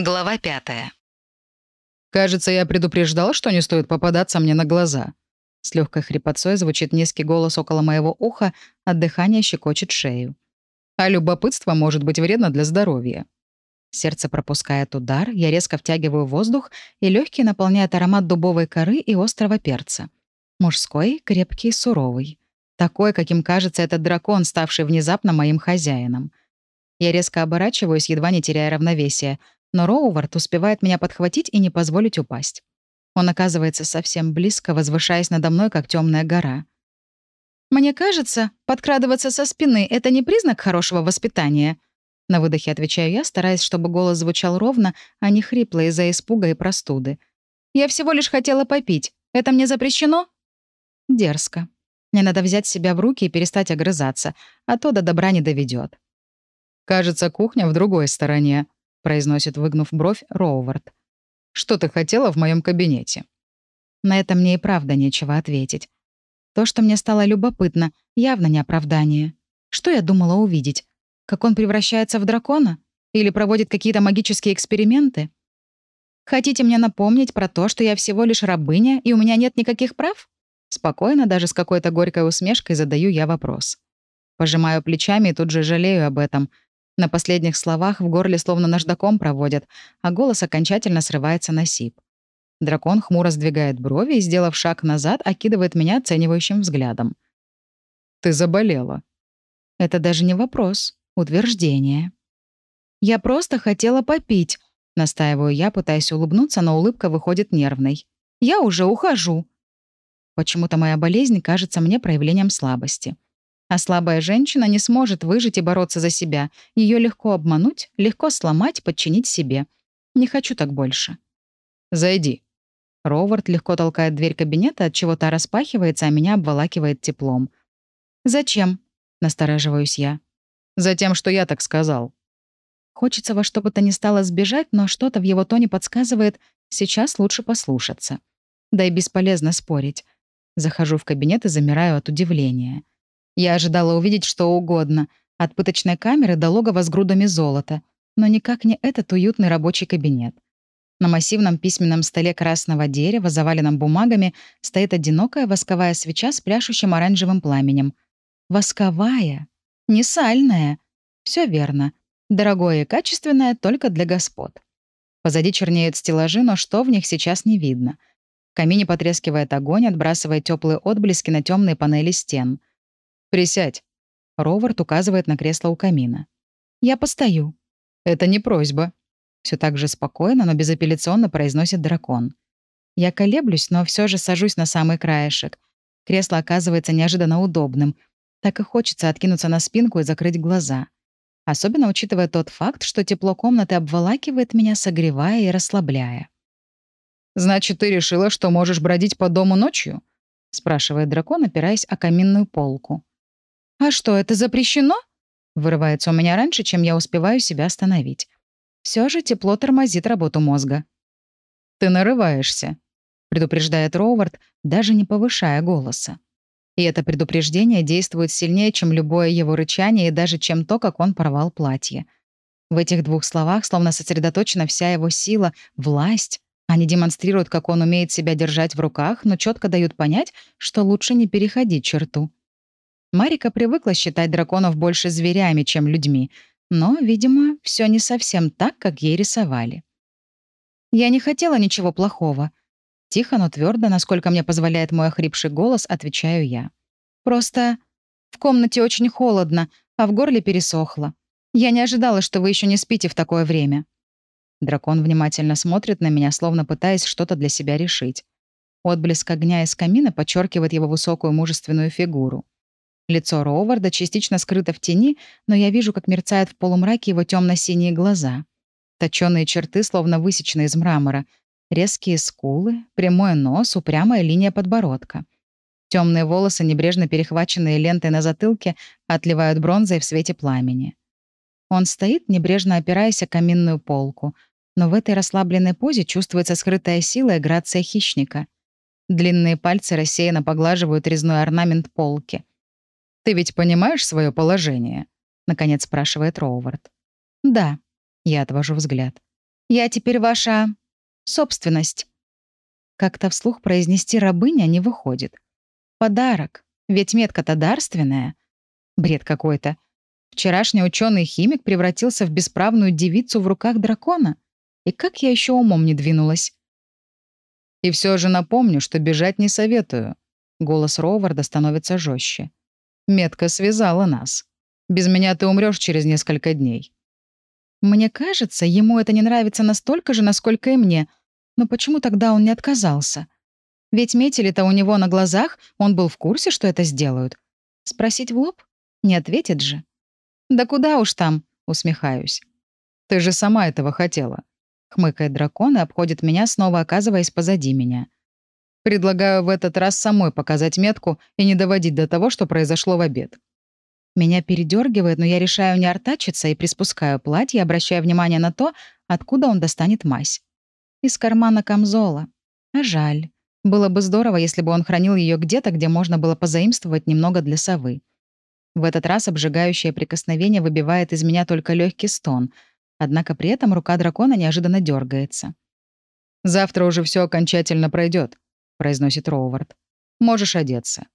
Глава пятая. «Кажется, я предупреждал, что не стоит попадаться мне на глаза». С легкой хрипотцой звучит низкий голос около моего уха, от дыхания щекочет шею. А любопытство может быть вредно для здоровья. Сердце пропускает удар, я резко втягиваю воздух, и легкий наполняет аромат дубовой коры и острого перца. Мужской, крепкий суровый. Такой, каким кажется этот дракон, ставший внезапно моим хозяином. Я резко оборачиваюсь, едва не теряя равновесия — но Роувард успевает меня подхватить и не позволить упасть. Он оказывается совсем близко, возвышаясь надо мной, как темная гора. «Мне кажется, подкрадываться со спины — это не признак хорошего воспитания», на выдохе отвечаю я, стараясь, чтобы голос звучал ровно, а не хрипло из-за испуга и простуды. «Я всего лишь хотела попить. Это мне запрещено?» Дерзко. Мне надо взять себя в руки и перестать огрызаться, а то до добра не доведет. «Кажется, кухня в другой стороне», — произносит, выгнув бровь, Роувард. «Что ты хотела в моем кабинете?» На это мне и правда нечего ответить. То, что мне стало любопытно, явно не оправдание. Что я думала увидеть? Как он превращается в дракона? Или проводит какие-то магические эксперименты? Хотите мне напомнить про то, что я всего лишь рабыня, и у меня нет никаких прав? Спокойно, даже с какой-то горькой усмешкой задаю я вопрос. Пожимаю плечами и тут же жалею об этом — на последних словах в горле словно наждаком проводят, а голос окончательно срывается на сип. Дракон хмуро сдвигает брови и, сделав шаг назад, окидывает меня оценивающим взглядом. «Ты заболела». Это даже не вопрос, утверждение. «Я просто хотела попить», — настаиваю я, пытаясь улыбнуться, но улыбка выходит нервной. «Я уже ухожу». Почему-то моя болезнь кажется мне проявлением слабости. А слабая женщина не сможет выжить и бороться за себя. Ее легко обмануть, легко сломать, подчинить себе. Не хочу так больше. «Зайди». Ровард легко толкает дверь кабинета, от чего та распахивается, а меня обволакивает теплом. «Зачем?» — настораживаюсь я. «Затем, что я так сказал». Хочется во что бы то ни стало сбежать, но что-то в его тоне подсказывает, сейчас лучше послушаться. Да и бесполезно спорить. Захожу в кабинет и замираю от удивления. Я ожидала увидеть что угодно, от пыточной камеры до логова с грудами золота, но никак не этот уютный рабочий кабинет. На массивном письменном столе красного дерева, заваленном бумагами, стоит одинокая восковая свеча с пляшущим оранжевым пламенем. Восковая, не сальная. Все верно. Дорогое и качественное только для господ. Позади чернеют стеллажи, но что в них сейчас не видно. В камине потрескивает огонь, отбрасывая теплые отблески на темные панели стен. «Присядь». Ровард указывает на кресло у камина. «Я постою». «Это не просьба». Все так же спокойно, но безапелляционно произносит дракон. Я колеблюсь, но все же сажусь на самый краешек. Кресло оказывается неожиданно удобным. Так и хочется откинуться на спинку и закрыть глаза. Особенно учитывая тот факт, что тепло комнаты обволакивает меня, согревая и расслабляя. «Значит, ты решила, что можешь бродить по дому ночью?» — спрашивает дракон, опираясь о каминную полку. «А что, это запрещено?» Вырывается у меня раньше, чем я успеваю себя остановить. Все же тепло тормозит работу мозга. «Ты нарываешься», — предупреждает Роувард, даже не повышая голоса. И это предупреждение действует сильнее, чем любое его рычание и даже чем то, как он порвал платье. В этих двух словах словно сосредоточена вся его сила, власть. Они демонстрируют, как он умеет себя держать в руках, но четко дают понять, что лучше не переходить черту. Марика привыкла считать драконов больше зверями, чем людьми, но, видимо, все не совсем так, как ей рисовали. «Я не хотела ничего плохого». Тихо, но твердо, насколько мне позволяет мой охрипший голос, отвечаю я. «Просто в комнате очень холодно, а в горле пересохло. Я не ожидала, что вы еще не спите в такое время». Дракон внимательно смотрит на меня, словно пытаясь что-то для себя решить. Отблеск огня из камина подчеркивает его высокую мужественную фигуру. Лицо Роуварда частично скрыто в тени, но я вижу, как мерцают в полумраке его темно-синие глаза. Точёные черты словно высечены из мрамора. Резкие скулы, прямой нос, упрямая линия подбородка. Темные волосы, небрежно перехваченные лентой на затылке, отливают бронзой в свете пламени. Он стоит, небрежно опираясь о каминную полку, но в этой расслабленной позе чувствуется скрытая сила и грация хищника. Длинные пальцы рассеянно поглаживают резной орнамент полки. «Ты ведь понимаешь свое положение?» — наконец спрашивает Роувард. «Да», — я отвожу взгляд. Я теперь ваша... собственность». Как-то вслух произнести рабыня не выходит. Подарок. Ведь метка-то дарственная. Бред какой-то. Вчерашний ученый-химик превратился в бесправную девицу в руках дракона. И как я еще умом не двинулась? И все же напомню, что бежать не советую. Голос Роварда становится жестче. Метка связала нас. Без меня ты умрешь через несколько дней. Мне кажется, ему это не нравится настолько же, насколько и мне. Но почему тогда он не отказался? Ведь метили-то у него на глазах, он был в курсе, что это сделают. Спросить в лоб? Не ответит же. «Да куда уж там?» — усмехаюсь. «Ты же сама этого хотела», — хмыкает дракон и обходит меня, снова оказываясь позади меня. Предлагаю в этот раз самой показать метку и не доводить до того, что произошло в обед. Меня передергивает, но я решаю не артачиться и приспускаю платье, обращая внимание на то, откуда он достанет мазь. Из кармана камзола. А жаль. Было бы здорово, если бы он хранил ее где-то, где можно было позаимствовать немного для совы. В этот раз обжигающее прикосновение выбивает из меня только легкий стон, однако при этом рука дракона неожиданно дергается. «Завтра уже все окончательно пройдет, произносит Роувард. «Можешь одеться».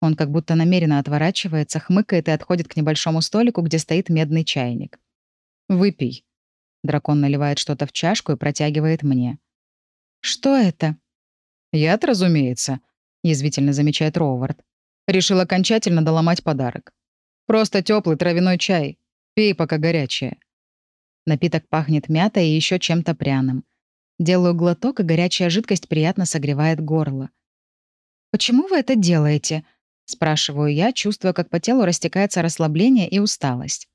Он как будто намеренно отворачивается, хмыкает и отходит к небольшому столику, где стоит медный чайник. «Выпей». Дракон наливает что-то в чашку и протягивает мне. «Что это?» «Яд, разумеется», — язвительно замечает Роувард. Решил окончательно доломать подарок. «Просто теплый травяной чай. Пей, пока горячее». Напиток пахнет мятой и еще чем-то пряным. Делаю глоток, и горячая жидкость приятно согревает горло. «Почему вы это делаете?» — спрашиваю я, чувствуя, как по телу растекается расслабление и усталость.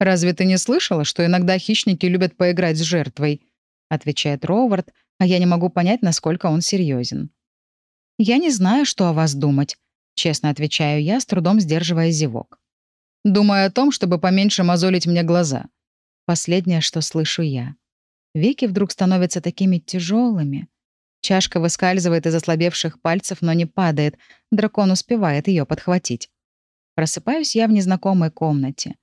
«Разве ты не слышала, что иногда хищники любят поиграть с жертвой?» — отвечает Роувард, а я не могу понять, насколько он серьезен. «Я не знаю, что о вас думать», — честно отвечаю я, с трудом сдерживая зевок. «Думаю о том, чтобы поменьше мозолить мне глаза». Последнее, что слышу я. Веки вдруг становятся такими тяжелыми. Чашка выскальзывает из ослабевших пальцев, но не падает. Дракон успевает ее подхватить. Просыпаюсь я в незнакомой комнате.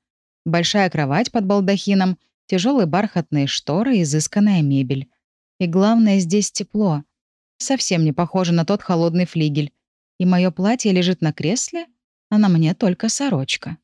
Большая кровать под балдахином, тяжелые бархатные шторы, изысканная мебель. И главное, здесь тепло. Совсем не похоже на тот холодный флигель. И мое платье лежит на кресле, а на мне только сорочка.